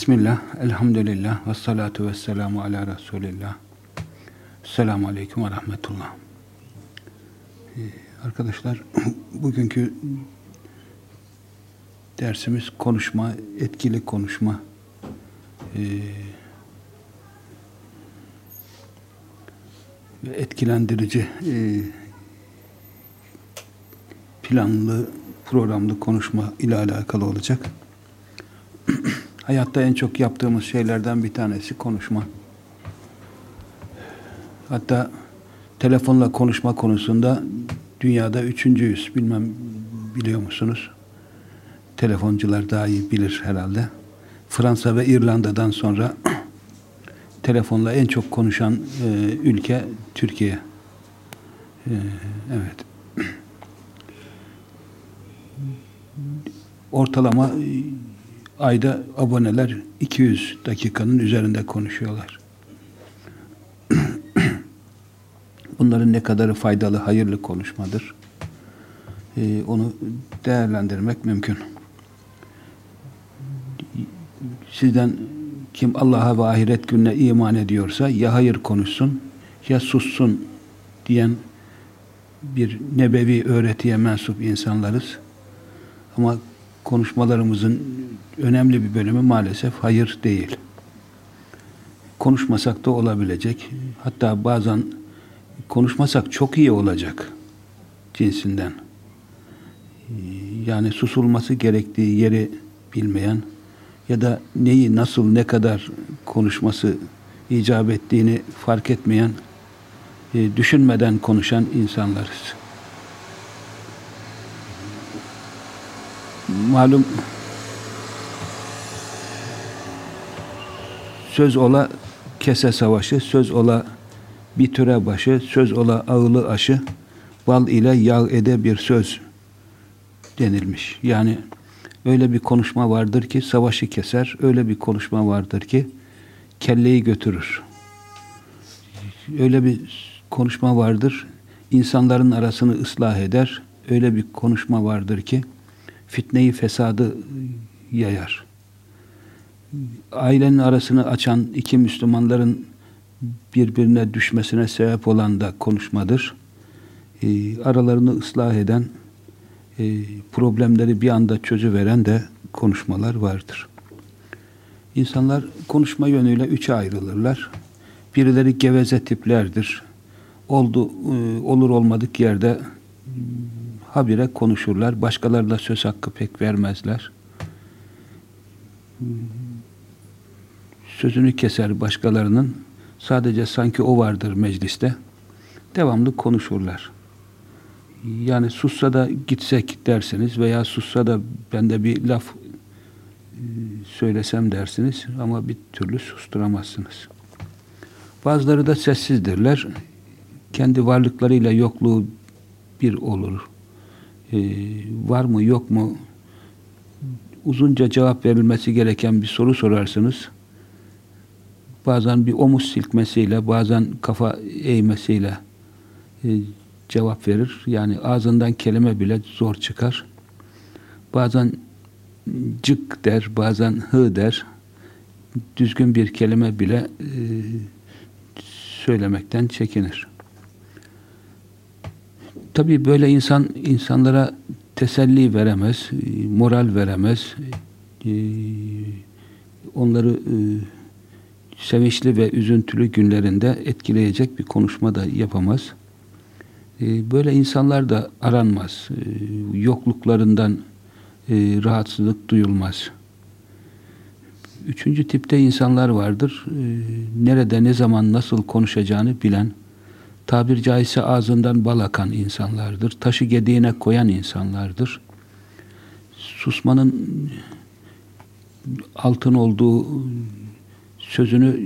Bismillah, elhamdülillah, ve salatu ve selamu ala Resulillah. Selamun Aleyküm ve Rahmetullah. Ee, arkadaşlar, bugünkü dersimiz konuşma, etkili konuşma. Ee, etkilendirici e, planlı, programlı konuşma ile alakalı olacak. Hayatta en çok yaptığımız şeylerden bir tanesi konuşma. Hatta telefonla konuşma konusunda dünyada üçüncüyüz. Bilmem biliyor musunuz? Telefoncular daha iyi bilir herhalde. Fransa ve İrlanda'dan sonra telefonla en çok konuşan e, ülke Türkiye. E, evet. Ortalama ayda aboneler 200 dakikanın üzerinde konuşuyorlar. Bunların ne kadarı faydalı, hayırlı konuşmadır? Ee, onu değerlendirmek mümkün. Sizden kim Allah'a ve ahiret gününe iman ediyorsa ya hayır konuşsun ya sussun diyen bir nebevi öğretiye mensup insanlarız. Ama konuşmalarımızın önemli bir bölümü maalesef hayır değil. Konuşmasak da olabilecek. Hatta bazen konuşmasak çok iyi olacak cinsinden. Yani susulması gerektiği yeri bilmeyen ya da neyi nasıl ne kadar konuşması icap ettiğini fark etmeyen e, düşünmeden konuşan insanlarız. Malum söz ola kese savaşı, söz ola bir türe başı, söz ola ağılı aşı, bal ile yağ ede bir söz denilmiş. Yani öyle bir konuşma vardır ki savaşı keser, öyle bir konuşma vardır ki kelleyi götürür. Öyle bir konuşma vardır, insanların arasını ıslah eder, öyle bir konuşma vardır ki fitneyi, fesadı yayar ailenin arasını açan iki Müslümanların birbirine düşmesine sebep olan da konuşmadır. E, aralarını ıslah eden, e, problemleri bir anda çözüveren de konuşmalar vardır. İnsanlar konuşma yönüyle üçe ayrılırlar. Birileri geveze tiplerdir. Oldu, e, olur olmadık yerde habire konuşurlar. Başkalarına söz hakkı pek vermezler sözünü keser başkalarının. Sadece sanki o vardır mecliste. Devamlı konuşurlar. Yani sussa da gitsek dersiniz veya sussa da ben de bir laf e, söylesem dersiniz ama bir türlü susturamazsınız. Bazıları da sessizdirler. Kendi varlıklarıyla yokluğu bir olur. Ee, var mı yok mu uzunca cevap verilmesi gereken bir soru sorarsınız bazen bir omuz silkmesiyle, bazen kafa eğmesiyle e, cevap verir. Yani ağzından kelime bile zor çıkar. Bazen cık der, bazen hı der. Düzgün bir kelime bile e, söylemekten çekinir. Tabii böyle insan insanlara teselli veremez, e, moral veremez. E, onları e, sevinçli ve üzüntülü günlerinde etkileyecek bir konuşma da yapamaz. Ee, böyle insanlar da aranmaz. Ee, yokluklarından e, rahatsızlık duyulmaz. Üçüncü tipte insanlar vardır. Ee, nerede, ne zaman, nasıl konuşacağını bilen, tabir caizse ağzından bal akan insanlardır. Taşı gediğine koyan insanlardır. Susmanın altın olduğu sözünü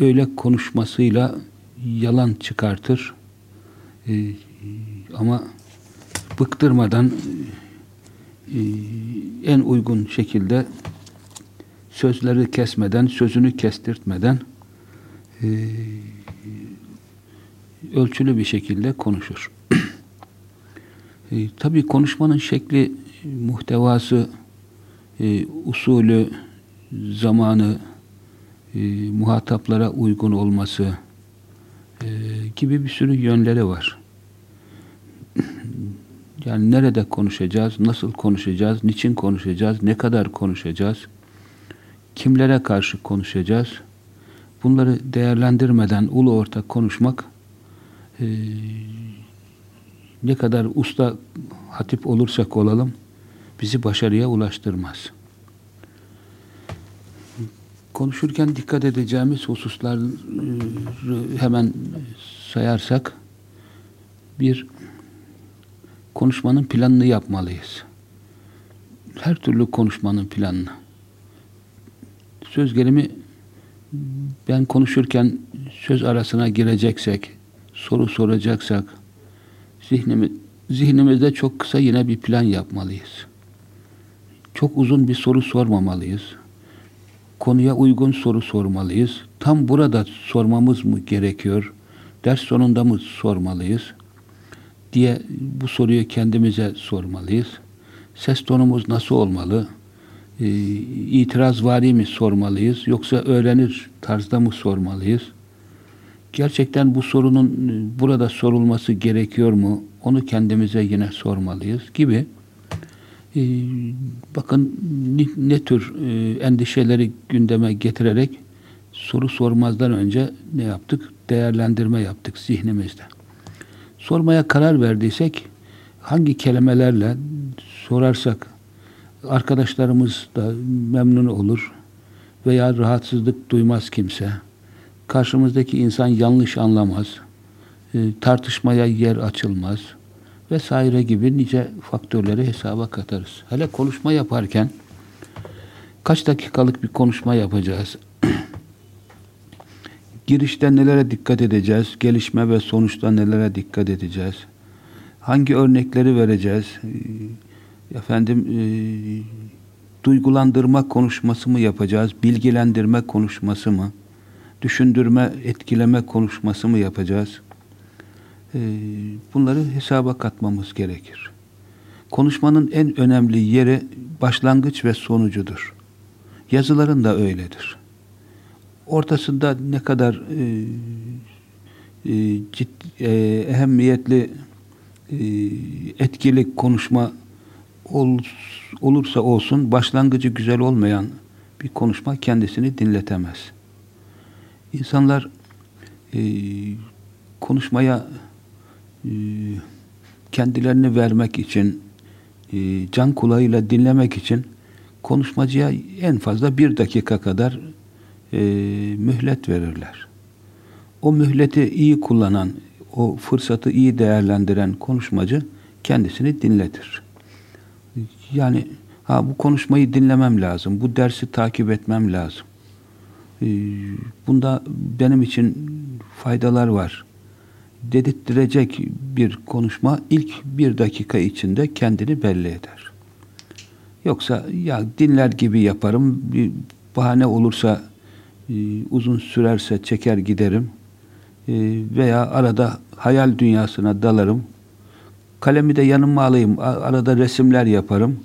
öyle konuşmasıyla yalan çıkartır. Ee, ama bıktırmadan e, en uygun şekilde sözleri kesmeden, sözünü kestirtmeden e, ölçülü bir şekilde konuşur. e, Tabi konuşmanın şekli, muhtevası, e, usulü, zamanı, e, muhataplara uygun olması e, gibi bir sürü yönleri var. Yani nerede konuşacağız, nasıl konuşacağız, niçin konuşacağız, ne kadar konuşacağız, kimlere karşı konuşacağız, bunları değerlendirmeden ulu orta konuşmak e, ne kadar usta hatip olursak olalım bizi başarıya ulaştırmaz. Konuşurken dikkat edeceğimiz hususları hemen sayarsak bir konuşmanın planını yapmalıyız. Her türlü konuşmanın planını. Söz gelimi ben konuşurken söz arasına gireceksek, soru soracaksak, zihnimi, zihnimizde çok kısa yine bir plan yapmalıyız. Çok uzun bir soru sormamalıyız. Konuya uygun soru sormalıyız. Tam burada sormamız mı gerekiyor? Ders sonunda mı sormalıyız? diye bu soruyu kendimize sormalıyız. Ses tonumuz nasıl olmalı? Ee, itiraz vari mi sormalıyız? Yoksa öğrenir tarzda mı sormalıyız? Gerçekten bu sorunun e, burada sorulması gerekiyor mu? Onu kendimize yine sormalıyız gibi. Ee, bakın ne, ne tür e, endişeleri gündeme getirerek soru sormazdan önce ne yaptık? Değerlendirme yaptık zihnimizde sormaya karar verdiysek hangi kelimelerle sorarsak arkadaşlarımız da memnun olur veya rahatsızlık duymaz kimse. Karşımızdaki insan yanlış anlamaz. E, tartışmaya yer açılmaz vesaire gibi nice faktörleri hesaba katarız. Hele konuşma yaparken kaç dakikalık bir konuşma yapacağız? Girişte nelere dikkat edeceğiz? Gelişme ve sonuçta nelere dikkat edeceğiz? Hangi örnekleri vereceğiz? Ee, efendim e, duygulandırma konuşması mı yapacağız? Bilgilendirme konuşması mı? Düşündürme, etkileme konuşması mı yapacağız? E, bunları hesaba katmamız gerekir. Konuşmanın en önemli yeri başlangıç ve sonucudur. Yazıların da öyledir ortasında ne kadar e, e, ciddi, e, ehemmiyetli e, etkili konuşma ol, olursa olsun başlangıcı güzel olmayan bir konuşma kendisini dinletemez. İnsanlar e, konuşmaya e, kendilerini vermek için e, can kulağıyla dinlemek için konuşmacıya en fazla bir dakika kadar e, mühlet verirler. O mühleti iyi kullanan, o fırsatı iyi değerlendiren konuşmacı kendisini dinletir. Yani ha bu konuşmayı dinlemem lazım, bu dersi takip etmem lazım. E, bunda benim için faydalar var. Dedirttirecek bir konuşma ilk bir dakika içinde kendini belli eder. Yoksa ya dinler gibi yaparım, bir bahane olursa ee, uzun sürerse çeker giderim ee, veya arada hayal dünyasına dalarım. Kalemi de yanıma alayım, arada resimler yaparım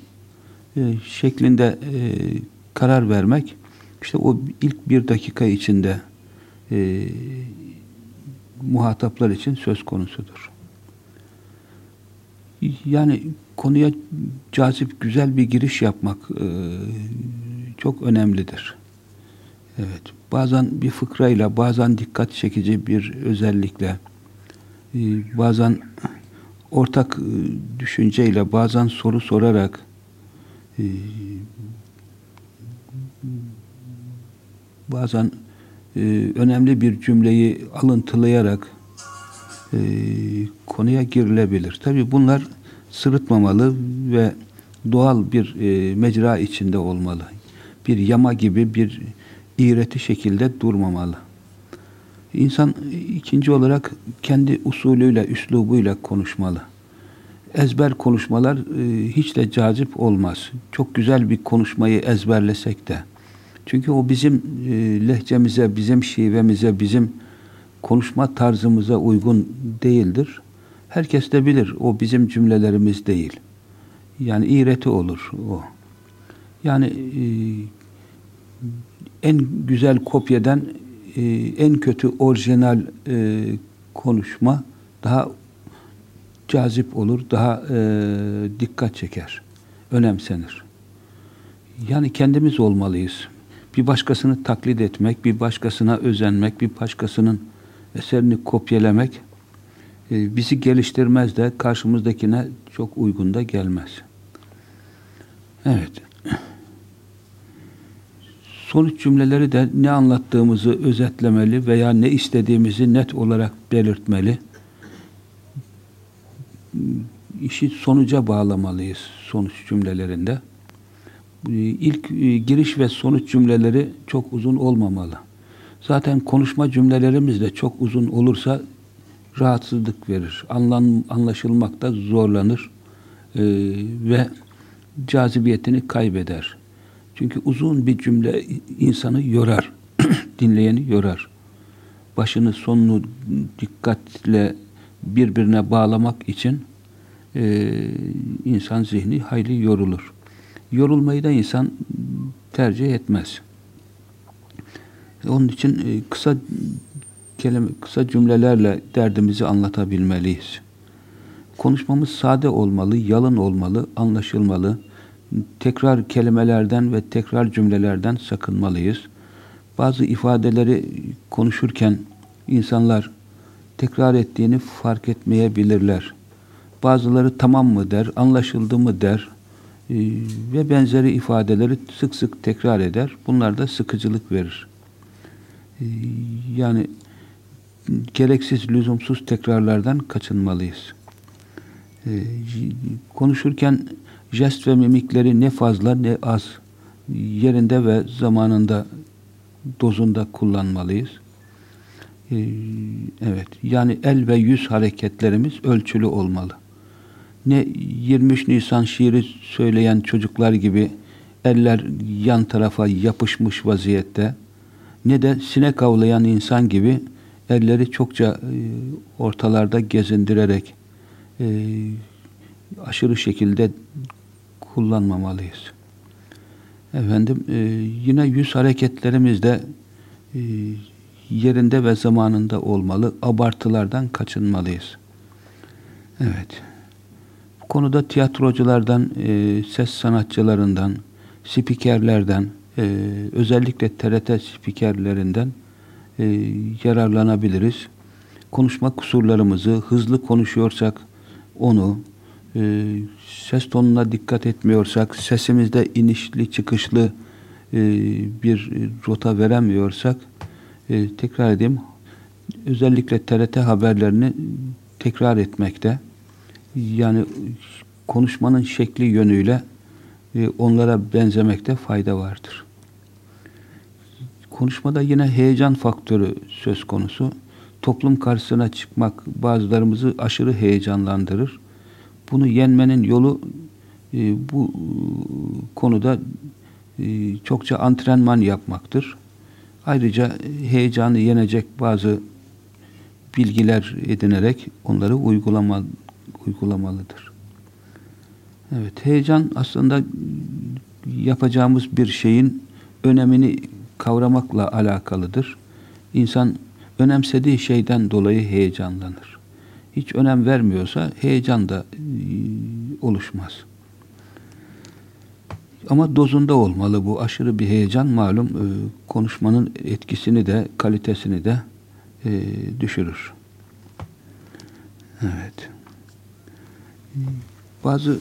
ee, şeklinde e, karar vermek işte o ilk bir dakika içinde e, muhataplar için söz konusudur. Yani konuya cazip, güzel bir giriş yapmak e, çok önemlidir. Evet. Bazen bir fıkrayla, bazen dikkat çekici bir özellikle, e, bazen ortak e, düşünceyle, bazen soru sorarak e, bazen önemli bir cümleyi alıntılayarak konuya girilebilir. Tabi bunlar sırıtmamalı ve doğal bir mecra içinde olmalı. Bir yama gibi bir iğreti şekilde durmamalı. İnsan ikinci olarak kendi usulüyle, üslubuyla konuşmalı. Ezber konuşmalar e, hiç de cazip olmaz. Çok güzel bir konuşmayı ezberlesek de. Çünkü o bizim e, lehçemize, bizim şivemize, bizim konuşma tarzımıza uygun değildir. Herkes de bilir o bizim cümlelerimiz değil. Yani iğreti olur o. Yani e, en güzel kopyadan e, en kötü orijinal e, konuşma daha cazip olur, daha dikkat çeker, önemsenir. Yani kendimiz olmalıyız. Bir başkasını taklit etmek, bir başkasına özenmek, bir başkasının eserini kopyalamak e, bizi geliştirmez de karşımızdakine çok uygun da gelmez. Evet. Sonuç cümleleri de ne anlattığımızı özetlemeli veya ne istediğimizi net olarak belirtmeli. İşi sonuca bağlamalıyız sonuç cümlelerinde. İlk e, giriş ve sonuç cümleleri çok uzun olmamalı. Zaten konuşma cümlelerimiz de çok uzun olursa rahatsızlık verir. Anlan, anlaşılmakta zorlanır e, ve cazibiyetini kaybeder. Çünkü uzun bir cümle insanı yorar. Dinleyeni yorar. Başını sonunu dikkatle birbirine bağlamak için e, insan zihni hayli yorulur. Yorulmayı da insan tercih etmez. Onun için e, kısa kelime, kısa cümlelerle derdimizi anlatabilmeliyiz. Konuşmamız sade olmalı, yalın olmalı, anlaşılmalı. Tekrar kelimelerden ve tekrar cümlelerden sakınmalıyız. Bazı ifadeleri konuşurken insanlar tekrar ettiğini fark etmeyebilirler. Bazıları tamam mı der, anlaşıldı mı der ve benzeri ifadeleri sık sık tekrar eder. Bunlar da sıkıcılık verir. E, yani gereksiz, lüzumsuz tekrarlardan kaçınmalıyız. Ee, konuşurken jest ve mimikleri ne fazla ne az yerinde ve zamanında dozunda kullanmalıyız. Ee, evet, yani el ve yüz hareketlerimiz ölçülü olmalı. Ne 23 Nisan şiiri söyleyen çocuklar gibi eller yan tarafa yapışmış vaziyette ne de sinek avlayan insan gibi elleri çokça e, ortalarda gezindirerek e, aşırı şekilde kullanmamalıyız. Efendim e, yine yüz hareketlerimiz de yerinde ve zamanında olmalı. Abartılardan kaçınmalıyız. Evet. Konuda tiyatroculardan, e, ses sanatçılarından, spikerlerden, e, özellikle TRT spikerlerinden e, yararlanabiliriz. Konuşma kusurlarımızı, hızlı konuşuyorsak onu, e, ses tonuna dikkat etmiyorsak, sesimizde inişli çıkışlı e, bir rota veremiyorsak, e, tekrar edeyim, özellikle TRT haberlerini tekrar etmekte. Yani konuşmanın şekli yönüyle e, onlara benzemekte fayda vardır. Konuşmada yine heyecan faktörü söz konusu. Toplum karşısına çıkmak bazılarımızı aşırı heyecanlandırır. Bunu yenmenin yolu e, bu konuda e, çokça antrenman yapmaktır. Ayrıca heyecanı yenecek bazı bilgiler edinerek onları uygulama, uygulamalıdır. Evet, heyecan aslında yapacağımız bir şeyin önemini kavramakla alakalıdır. İnsan önemsediği şeyden dolayı heyecanlanır. Hiç önem vermiyorsa heyecan da e, oluşmaz. Ama dozunda olmalı bu. Aşırı bir heyecan malum e, konuşmanın etkisini de kalitesini de e, düşürür. Evet. Bazı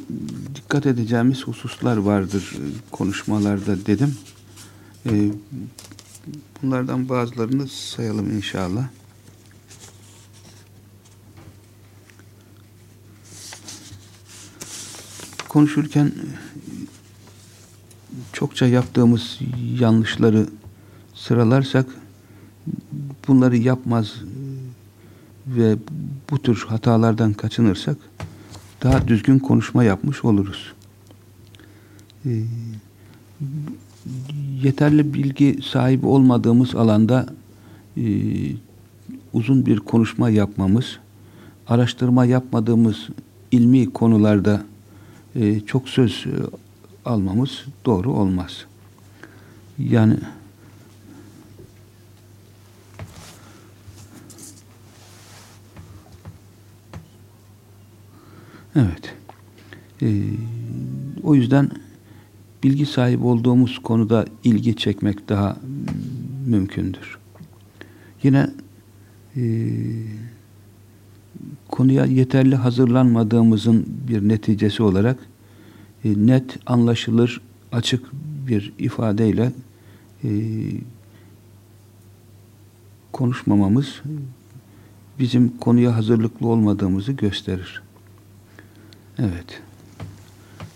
dikkat edeceğimiz hususlar vardır konuşmalarda dedim. Ee, bunlardan bazılarını sayalım inşallah. Konuşurken çokça yaptığımız yanlışları sıralarsak bunları yapmaz ve bu tür hatalardan kaçınırsak daha düzgün konuşma yapmış oluruz. Ee, yeterli bilgi sahibi olmadığımız alanda e, uzun bir konuşma yapmamız, araştırma yapmadığımız ilmi konularda e, çok söz e, almamız doğru olmaz. Yani E, o yüzden bilgi sahibi olduğumuz konuda ilgi çekmek daha mümkündür. Yine e, konuya yeterli hazırlanmadığımızın bir neticesi olarak e, net, anlaşılır, açık bir ifadeyle e, konuşmamamız bizim konuya hazırlıklı olmadığımızı gösterir. Evet.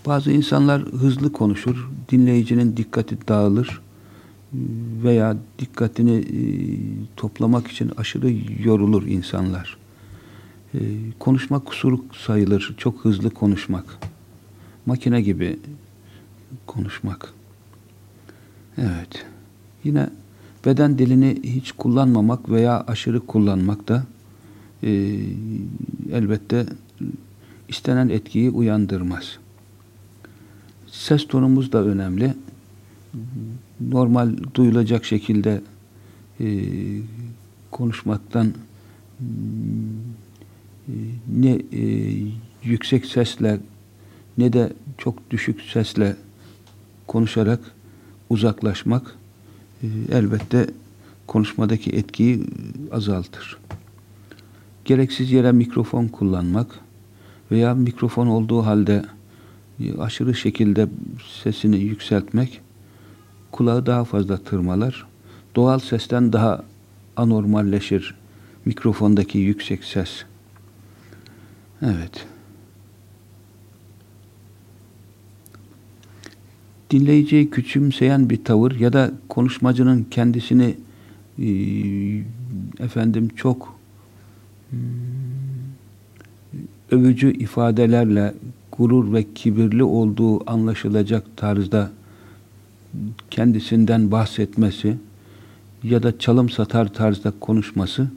Bazı insanlar hızlı konuşur, dinleyicinin dikkati dağılır veya dikkatini e, toplamak için aşırı yorulur insanlar. Konuşmak kusur sayılır, çok hızlı konuşmak. Makine gibi konuşmak. Evet. Yine beden dilini hiç kullanmamak veya aşırı kullanmak da e, elbette istenen etkiyi uyandırmaz. Ses tonumuz da önemli. Normal duyulacak şekilde e, konuşmaktan e, ne e, yüksek sesle ne de çok düşük sesle konuşarak uzaklaşmak e, elbette konuşmadaki etkiyi azaltır. Gereksiz yere mikrofon kullanmak veya mikrofon olduğu halde aşırı şekilde sesini yükseltmek kulağı daha fazla tırmalar. Doğal sesten daha anormalleşir mikrofondaki yüksek ses. Evet. Dinleyiciyi küçümseyen bir tavır ya da konuşmacının kendisini e, efendim çok hmm, övücü ifadelerle gurur ve kibirli olduğu anlaşılacak tarzda kendisinden bahsetmesi ya da çalım satar tarzda konuşması,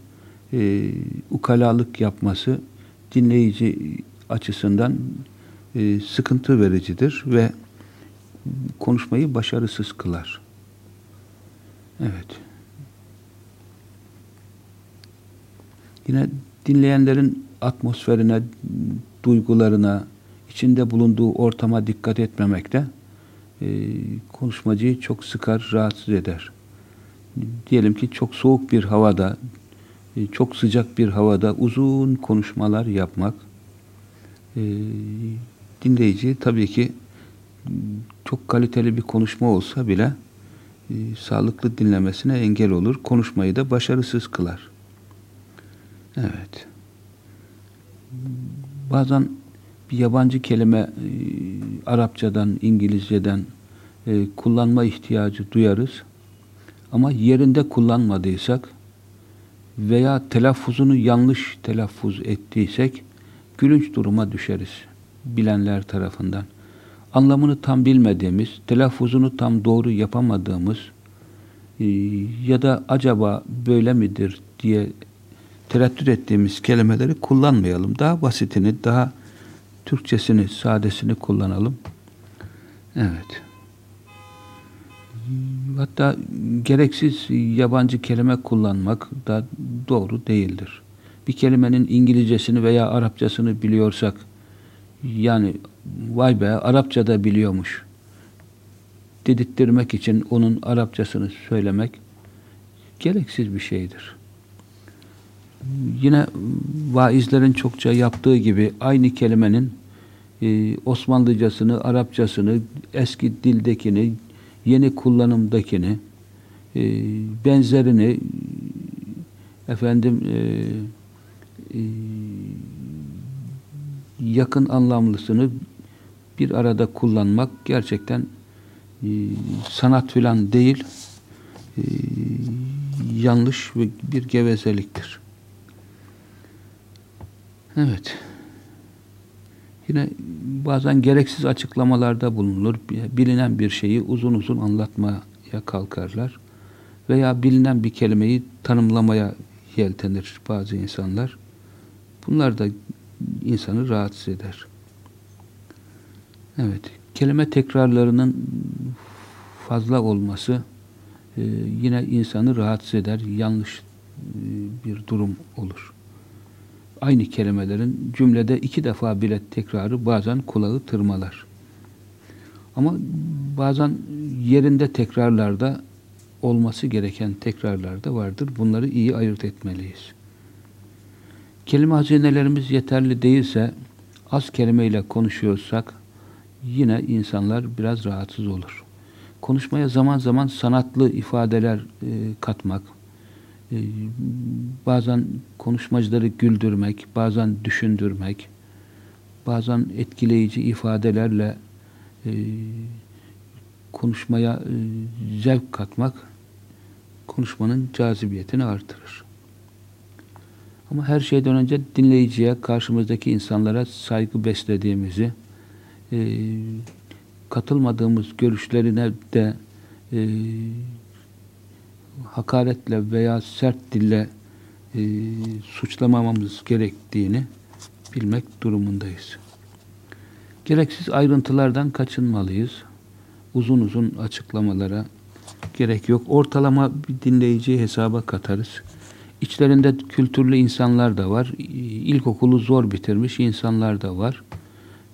e, ukalalık yapması dinleyici açısından e, sıkıntı vericidir ve konuşmayı başarısız kılar. Evet. Yine dinleyenlerin atmosferine, duygularına, içinde bulunduğu ortama dikkat etmemekte e, konuşmacıyı çok sıkar, rahatsız eder. Diyelim ki çok soğuk bir havada, e, çok sıcak bir havada uzun konuşmalar yapmak e, dinleyici tabii ki çok kaliteli bir konuşma olsa bile e, sağlıklı dinlemesine engel olur. Konuşmayı da başarısız kılar. Evet. Bazen bir yabancı kelime e, Arapçadan, İngilizceden e, kullanma ihtiyacı duyarız. Ama yerinde kullanmadıysak veya telaffuzunu yanlış telaffuz ettiysek gülünç duruma düşeriz bilenler tarafından. Anlamını tam bilmediğimiz, telaffuzunu tam doğru yapamadığımız e, ya da acaba böyle midir diye tereddüt ettiğimiz kelimeleri kullanmayalım. Daha basitini, daha Türkçesini, sadesini kullanalım. Evet. Hatta gereksiz yabancı kelime kullanmak da doğru değildir. Bir kelimenin İngilizcesini veya Arapçasını biliyorsak, yani vay be Arapça da biliyormuş dedirttirmek için onun Arapçasını söylemek gereksiz bir şeydir yine vaizlerin çokça yaptığı gibi aynı kelimenin e, Osmanlıcasını, Arapçasını, eski dildekini, yeni kullanımdakini, e, benzerini, efendim e, e, yakın anlamlısını bir arada kullanmak gerçekten e, sanat filan değil, e, yanlış bir gevezeliktir. Evet. Yine bazen gereksiz açıklamalarda bulunur. Bilinen bir şeyi uzun uzun anlatmaya kalkarlar. Veya bilinen bir kelimeyi tanımlamaya yeltenir bazı insanlar. Bunlar da insanı rahatsız eder. Evet. Kelime tekrarlarının fazla olması e, yine insanı rahatsız eder. Yanlış e, bir durum olur aynı kelimelerin cümlede iki defa bile tekrarı bazen kulağı tırmalar. Ama bazen yerinde tekrarlarda olması gereken tekrarlarda vardır. Bunları iyi ayırt etmeliyiz. Kelime hazinelerimiz yeterli değilse az kelimeyle konuşuyorsak yine insanlar biraz rahatsız olur. Konuşmaya zaman zaman sanatlı ifadeler e, katmak, bazen konuşmacıları güldürmek, bazen düşündürmek, bazen etkileyici ifadelerle e, konuşmaya e, zevk katmak konuşmanın cazibiyetini artırır. Ama her şeyden önce dinleyiciye, karşımızdaki insanlara saygı beslediğimizi, e, katılmadığımız görüşlerine de hakaretle veya sert dille e, suçlamamamız gerektiğini bilmek durumundayız. Gereksiz ayrıntılardan kaçınmalıyız. Uzun uzun açıklamalara gerek yok. Ortalama bir dinleyiciyi hesaba katarız. İçlerinde kültürlü insanlar da var. İlkokulu zor bitirmiş insanlar da var.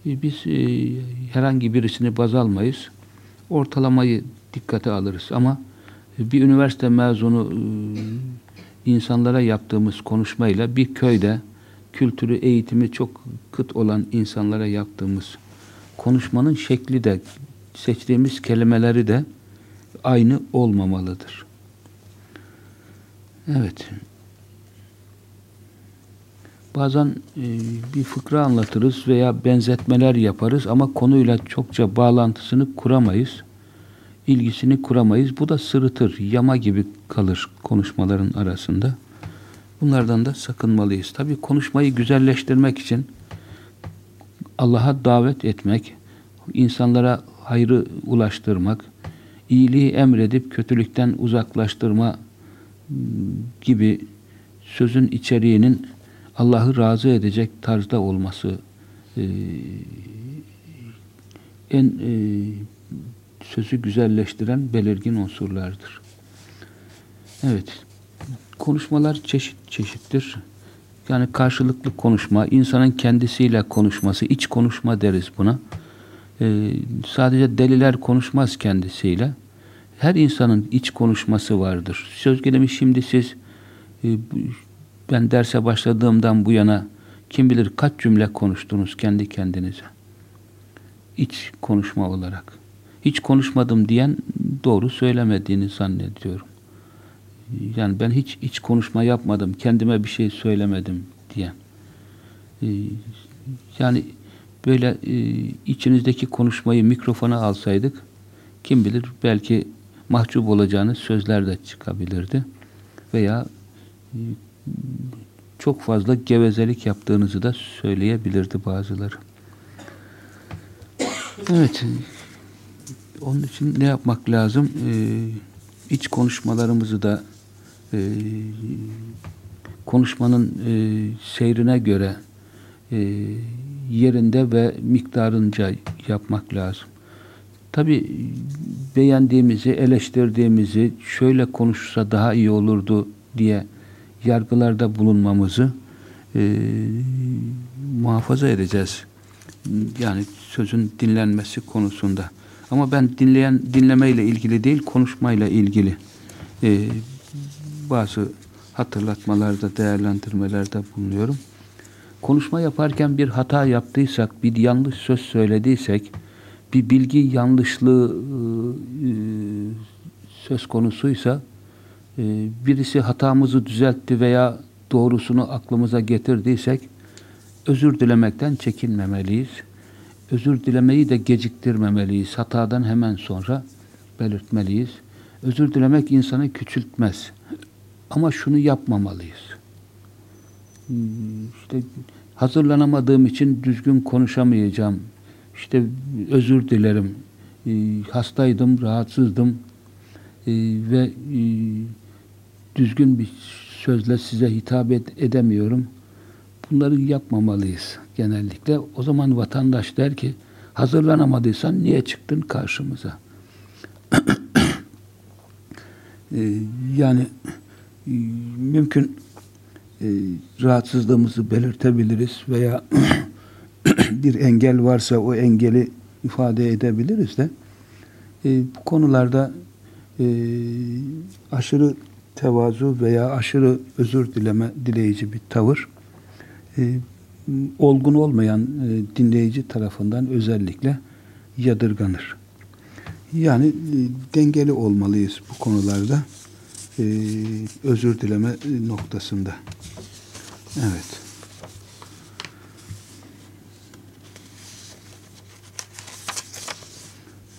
E, biz e, herhangi birisini baz almayız. Ortalamayı dikkate alırız ama bir üniversite mezunu e, insanlara yaptığımız konuşmayla bir köyde kültürü, eğitimi çok kıt olan insanlara yaptığımız konuşmanın şekli de seçtiğimiz kelimeleri de aynı olmamalıdır. Evet. Bazen e, bir fıkra anlatırız veya benzetmeler yaparız ama konuyla çokça bağlantısını kuramayız. İlgisini kuramayız. Bu da sırıtır, yama gibi kalır konuşmaların arasında. Bunlardan da sakınmalıyız. Tabi konuşmayı güzelleştirmek için Allah'a davet etmek, insanlara hayrı ulaştırmak, iyiliği emredip kötülükten uzaklaştırma gibi sözün içeriğinin Allah'ı razı edecek tarzda olması en sözü güzelleştiren belirgin unsurlardır. Evet. Konuşmalar çeşit çeşittir. Yani karşılıklı konuşma, insanın kendisiyle konuşması, iç konuşma deriz buna. Ee, sadece deliler konuşmaz kendisiyle. Her insanın iç konuşması vardır. Söz gelimi şimdi siz e, ben derse başladığımdan bu yana kim bilir kaç cümle konuştunuz kendi kendinize. İç konuşma olarak. Hiç konuşmadım diyen doğru söylemediğini zannediyorum. Yani ben hiç iç konuşma yapmadım, kendime bir şey söylemedim diyen. Ee, yani böyle e, içinizdeki konuşmayı mikrofona alsaydık kim bilir belki mahcup olacağınız sözler de çıkabilirdi. Veya e, çok fazla gevezelik yaptığınızı da söyleyebilirdi bazıları. Evet. Onun için ne yapmak lazım? Ee, iç konuşmalarımızı da e, konuşmanın e, seyrine göre e, yerinde ve miktarınca yapmak lazım. Tabi beğendiğimizi, eleştirdiğimizi, şöyle konuşsa daha iyi olurdu diye yargılarda bulunmamızı e, muhafaza edeceğiz. Yani sözün dinlenmesi konusunda. Ama ben dinleyen dinlemeyle ilgili değil, konuşmayla ilgili e, bazı hatırlatmalarda, değerlendirmelerde bulunuyorum. Konuşma yaparken bir hata yaptıysak, bir yanlış söz söylediysek, bir bilgi yanlışlığı e, söz konusuysa, e, birisi hatamızı düzeltti veya doğrusunu aklımıza getirdiysek, özür dilemekten çekinmemeliyiz. Özür dilemeyi de geciktirmemeliyiz. Hatadan hemen sonra belirtmeliyiz. Özür dilemek insanı küçültmez. Ama şunu yapmamalıyız. İşte hazırlanamadığım için düzgün konuşamayacağım. İşte özür dilerim. Ee, hastaydım, rahatsızdım ee, ve e, düzgün bir sözle size hitap edemiyorum. Bunları yapmamalıyız genellikle. O zaman vatandaş der ki hazırlanamadıysan niye çıktın karşımıza? Ee, yani e, mümkün e, rahatsızlığımızı belirtebiliriz veya bir engel varsa o engeli ifade edebiliriz de e, bu konularda aşırı tevazu veya aşırı özür dileme dileyici bir tavır olgun olmayan e, dinleyici tarafından özellikle yadırganır. Yani e, dengeli olmalıyız bu konularda. E, özür dileme noktasında. Evet.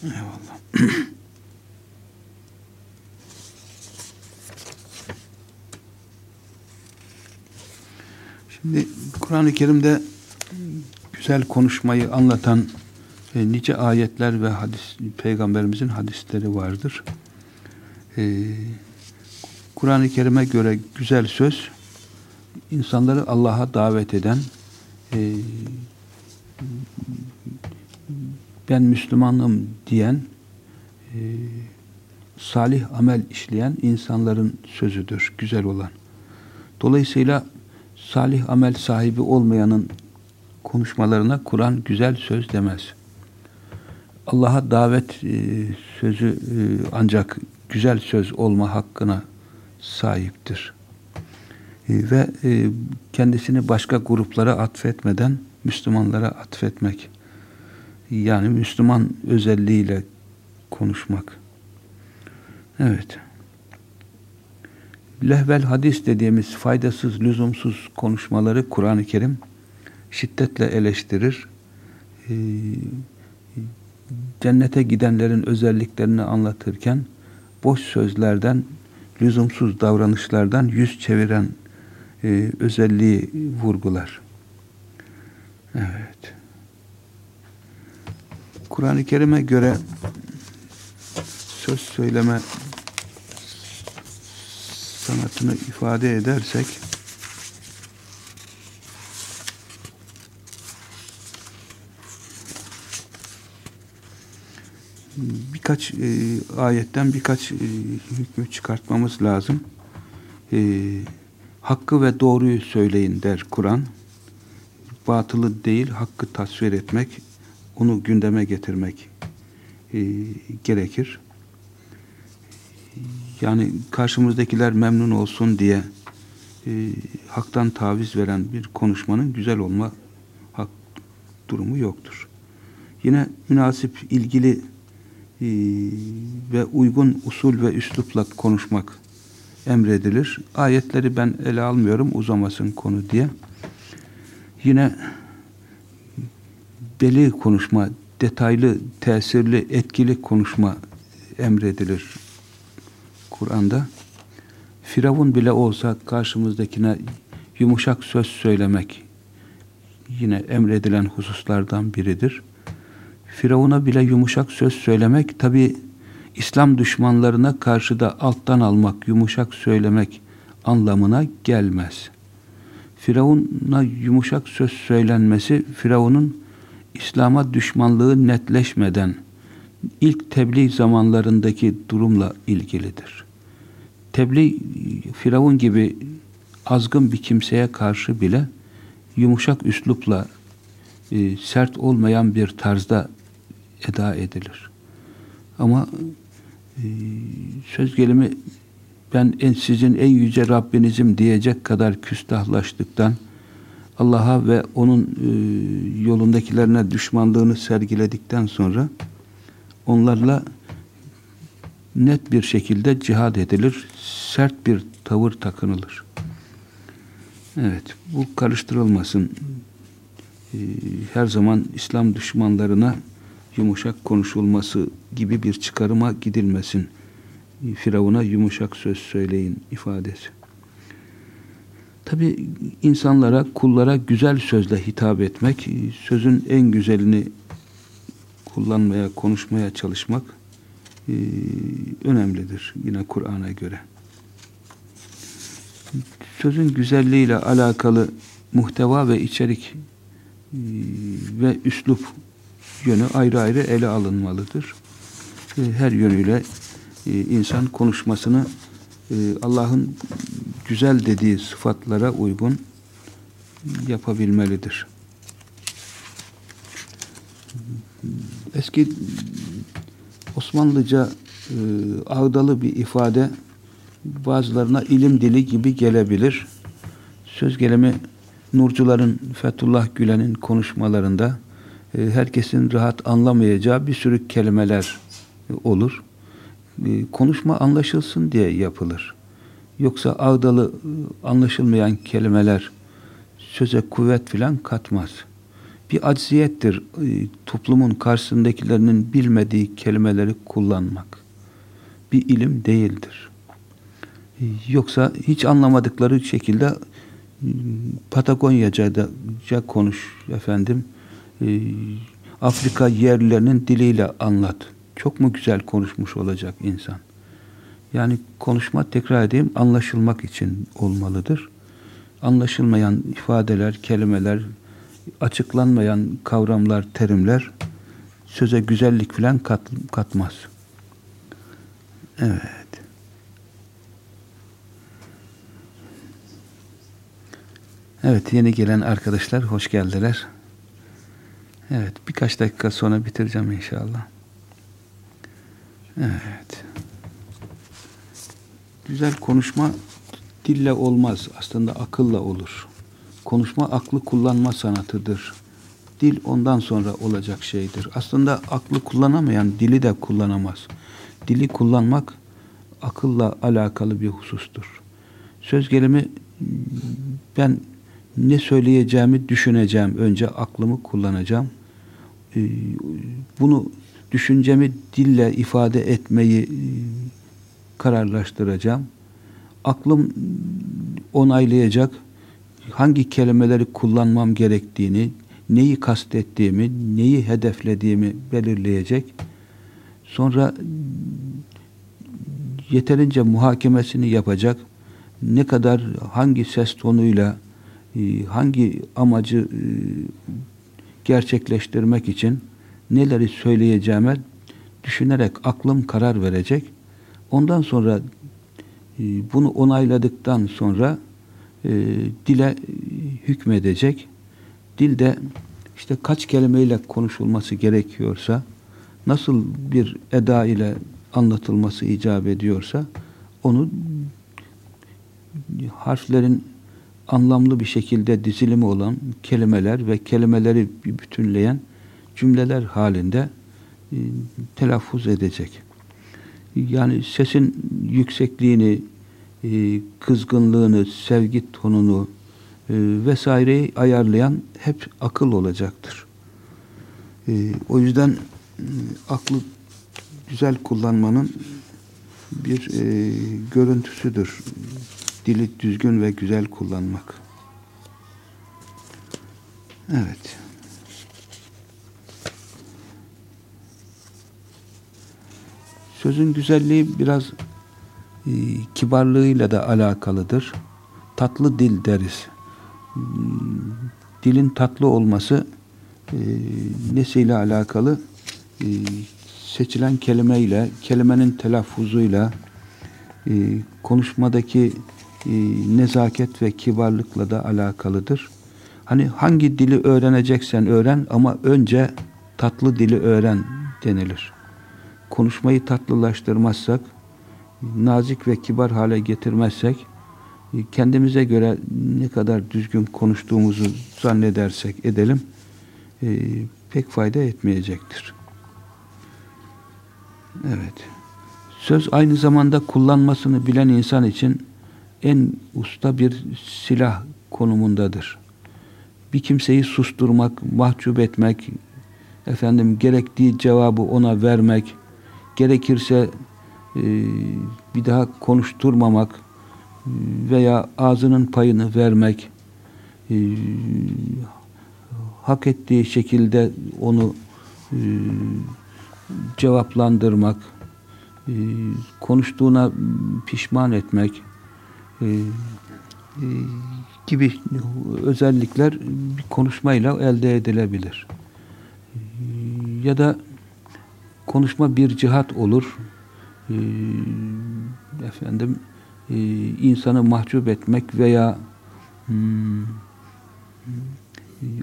Eyvallah. Kur'an-ı Kerim'de güzel konuşmayı anlatan e, nice ayetler ve hadis peygamberimizin hadisleri vardır. E, Kur'an-ı Kerim'e göre güzel söz insanları Allah'a davet eden e, ben Müslümanım diyen e, salih amel işleyen insanların sözüdür, güzel olan. Dolayısıyla salih amel sahibi olmayanın konuşmalarına Kur'an güzel söz demez. Allah'a davet e, sözü e, ancak güzel söz olma hakkına sahiptir. E, ve kendisini başka gruplara atfetmeden Müslümanlara atfetmek. Yani Müslüman özelliğiyle konuşmak. Evet. Lehvel hadis dediğimiz faydasız, lüzumsuz konuşmaları Kur'an-ı Kerim şiddetle eleştirir. Ee, cennete gidenlerin özelliklerini anlatırken boş sözlerden, lüzumsuz davranışlardan yüz çeviren e, özelliği vurgular. Evet. Kur'an-ı Kerim'e göre söz söyleme sanatını ifade edersek birkaç e, ayetten birkaç e, hükmü çıkartmamız lazım. E, hakkı ve doğruyu söyleyin der Kur'an. Batılı değil, hakkı tasvir etmek, onu gündeme getirmek e, gerekir. Yani karşımızdakiler memnun olsun diye e, haktan taviz veren bir konuşmanın güzel olma hak durumu yoktur. Yine münasip, ilgili e, ve uygun usul ve üslupla konuşmak emredilir. Ayetleri ben ele almıyorum uzamasın konu diye. Yine deli konuşma, detaylı, tesirli, etkili konuşma emredilir Kur'an'da. Firavun bile olsa karşımızdakine yumuşak söz söylemek yine emredilen hususlardan biridir. Firavun'a bile yumuşak söz söylemek tabi İslam düşmanlarına karşı da alttan almak, yumuşak söylemek anlamına gelmez. Firavun'a yumuşak söz söylenmesi Firavun'un İslam'a düşmanlığı netleşmeden ilk tebliğ zamanlarındaki durumla ilgilidir. Tebliğ Firavun gibi azgın bir kimseye karşı bile yumuşak üslupla e, sert olmayan bir tarzda eda edilir. Ama e, söz gelimi ben en, sizin en yüce Rabbinizim diyecek kadar küstahlaştıktan Allah'a ve onun e, yolundakilerine düşmanlığını sergiledikten sonra onlarla net bir şekilde cihad edilir. Sert bir tavır takınılır. Evet, bu karıştırılmasın. Ee, her zaman İslam düşmanlarına yumuşak konuşulması gibi bir çıkarıma gidilmesin. Firavun'a yumuşak söz söyleyin ifadesi. Tabi insanlara, kullara güzel sözle hitap etmek, sözün en güzelini kullanmaya, konuşmaya çalışmak e, önemlidir yine Kur'an'a göre. Sözün güzelliğiyle alakalı muhteva ve içerik e, ve üslup yönü ayrı ayrı ele alınmalıdır. E, her yönüyle insan konuşmasını Allah'ın güzel dediği sıfatlara uygun yapabilmelidir. Eski Osmanlıca e, ağdalı bir ifade bazılarına ilim dili gibi gelebilir. Söz gelimi Nurcuların Fethullah Gülen'in konuşmalarında e, herkesin rahat anlamayacağı bir sürü kelimeler olur. E, konuşma anlaşılsın diye yapılır. Yoksa ağdalı e, anlaşılmayan kelimeler söze kuvvet filan katmaz. Bir acziyettir e, toplumun karşısındakilerinin bilmediği kelimeleri kullanmak. Bir ilim değildir. E, yoksa hiç anlamadıkları şekilde e, Patagonyaca konuş efendim. Afrika yerlilerinin diliyle anlat. Çok mu güzel konuşmuş olacak insan? Yani konuşma tekrar edeyim anlaşılmak için olmalıdır. Anlaşılmayan ifadeler, kelimeler, açıklanmayan kavramlar, terimler söze güzellik filan kat, katmaz. Evet. Evet, yeni gelen arkadaşlar hoş geldiler. Evet, birkaç dakika sonra bitireceğim inşallah. Evet. Güzel konuşma dille olmaz. Aslında akılla olur. Konuşma aklı kullanma sanatıdır. Dil ondan sonra olacak şeydir. Aslında aklı kullanamayan dili de kullanamaz. Dili kullanmak akılla alakalı bir husustur. Söz gelimi ben ne söyleyeceğimi düşüneceğim. Önce aklımı kullanacağım. Ee, bunu düşüncemi dille ifade etmeyi e, kararlaştıracağım. Aklım onaylayacak hangi kelimeleri kullanmam gerektiğini, neyi kastettiğimi, neyi hedeflediğimi belirleyecek. Sonra yeterince muhakemesini yapacak. Ne kadar hangi ses tonuyla e, hangi amacı e, gerçekleştirmek için neleri söyleyeceğime düşünerek aklım karar verecek. Ondan sonra e, bunu onayladıktan sonra e, dile hükmedecek. Dilde işte kaç kelimeyle konuşulması gerekiyorsa, nasıl bir eda ile anlatılması icap ediyorsa, onu harflerin anlamlı bir şekilde dizilimi olan kelimeler ve kelimeleri bütünleyen cümleler halinde e, telaffuz edecek. Yani sesin yüksekliğini, e, kızgınlığını, sevgi tonunu e, vesaireyi ayarlayan hep akıl olacaktır. E, o yüzden e, aklı güzel kullanmanın bir görüntüsüdür. Dili düzgün ve güzel kullanmak. Evet. Sözün güzelliği biraz e, kibarlığıyla da alakalıdır. Tatlı dil deriz. Hmm, dilin tatlı olması e, nesiyle alakalı? E, seçilen kelimeyle, kelimenin telaffuzuyla, e, konuşmadaki e, nezaket ve kibarlıkla da alakalıdır. Hani hangi dili öğreneceksen öğren ama önce tatlı dili öğren denilir. Konuşmayı tatlılaştırmazsak, nazik ve kibar hale getirmezsek kendimize göre ne kadar düzgün konuştuğumuzu zannedersek edelim e, pek fayda etmeyecektir. Evet. Söz aynı zamanda kullanmasını bilen insan için en usta bir silah konumundadır. Bir kimseyi susturmak, mahcup etmek, efendim gerektiği cevabı ona vermek, gerekirse e, bir daha konuşturmamak veya ağzının payını vermek e, hak ettiği şekilde onu e, cevaplandırmak konuştuğuna pişman etmek gibi özellikler bir konuşmayla elde edilebilir. Ya da konuşma bir cihat olur. Ee, efendim e, insanı mahcup etmek veya hmm,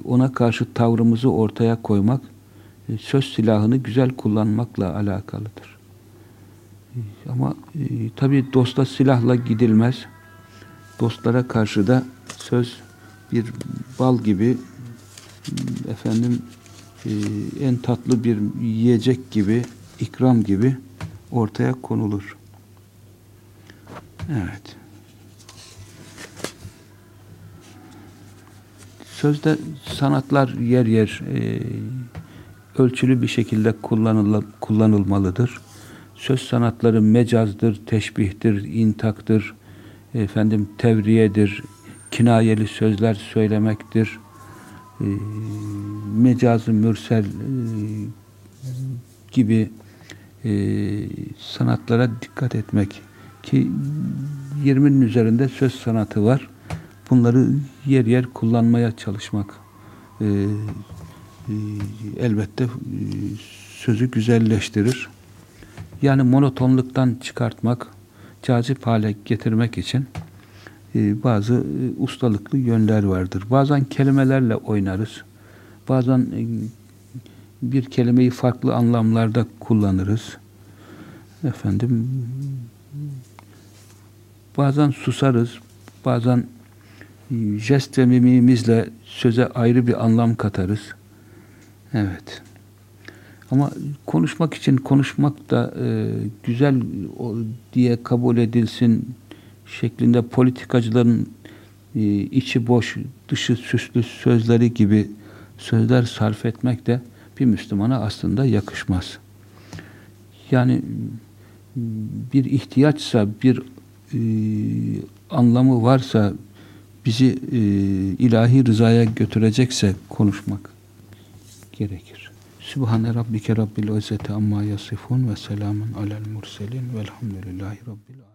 ona karşı tavrımızı ortaya koymak e, söz silahını güzel kullanmakla alakalıdır. E, ama e, tabi dosta silahla gidilmez. Dostlara karşı da söz bir bal gibi hmm, efendim e, en tatlı bir yiyecek gibi ikram gibi ortaya konulur. Evet. Sözde sanatlar yer yer e, ölçülü bir şekilde kullanıl kullanılmalıdır. Söz sanatları mecazdır, teşbihtir, intaktır, efendim tevriyedir, kinayeli sözler söylemektir, e, mecazı mürsel e, gibi sanatlara dikkat etmek ki 20'nin üzerinde söz sanatı var. Bunları yer yer kullanmaya çalışmak e, e, elbette e, sözü güzelleştirir. Yani monotonluktan çıkartmak, cazip hale getirmek için e, bazı e, ustalıklı yönler vardır. Bazen kelimelerle oynarız. Bazen e, bir kelimeyi farklı anlamlarda kullanırız. Efendim bazen susarız. Bazen jest ve mimimizle söze ayrı bir anlam katarız. Evet. Ama konuşmak için konuşmak da e, güzel diye kabul edilsin şeklinde politikacıların e, içi boş, dışı süslü sözleri gibi sözler sarf etmek de bir Müslümana aslında yakışmaz. Yani bir ihtiyaçsa, bir e, anlamı varsa, bizi e, ilahi rızaya götürecekse konuşmak gerekir. Sübhane Rabbike Rabbil İzzeti Amma Yasifun ve Selamun Alel Murselin Velhamdülillahi Rabbil Alemin.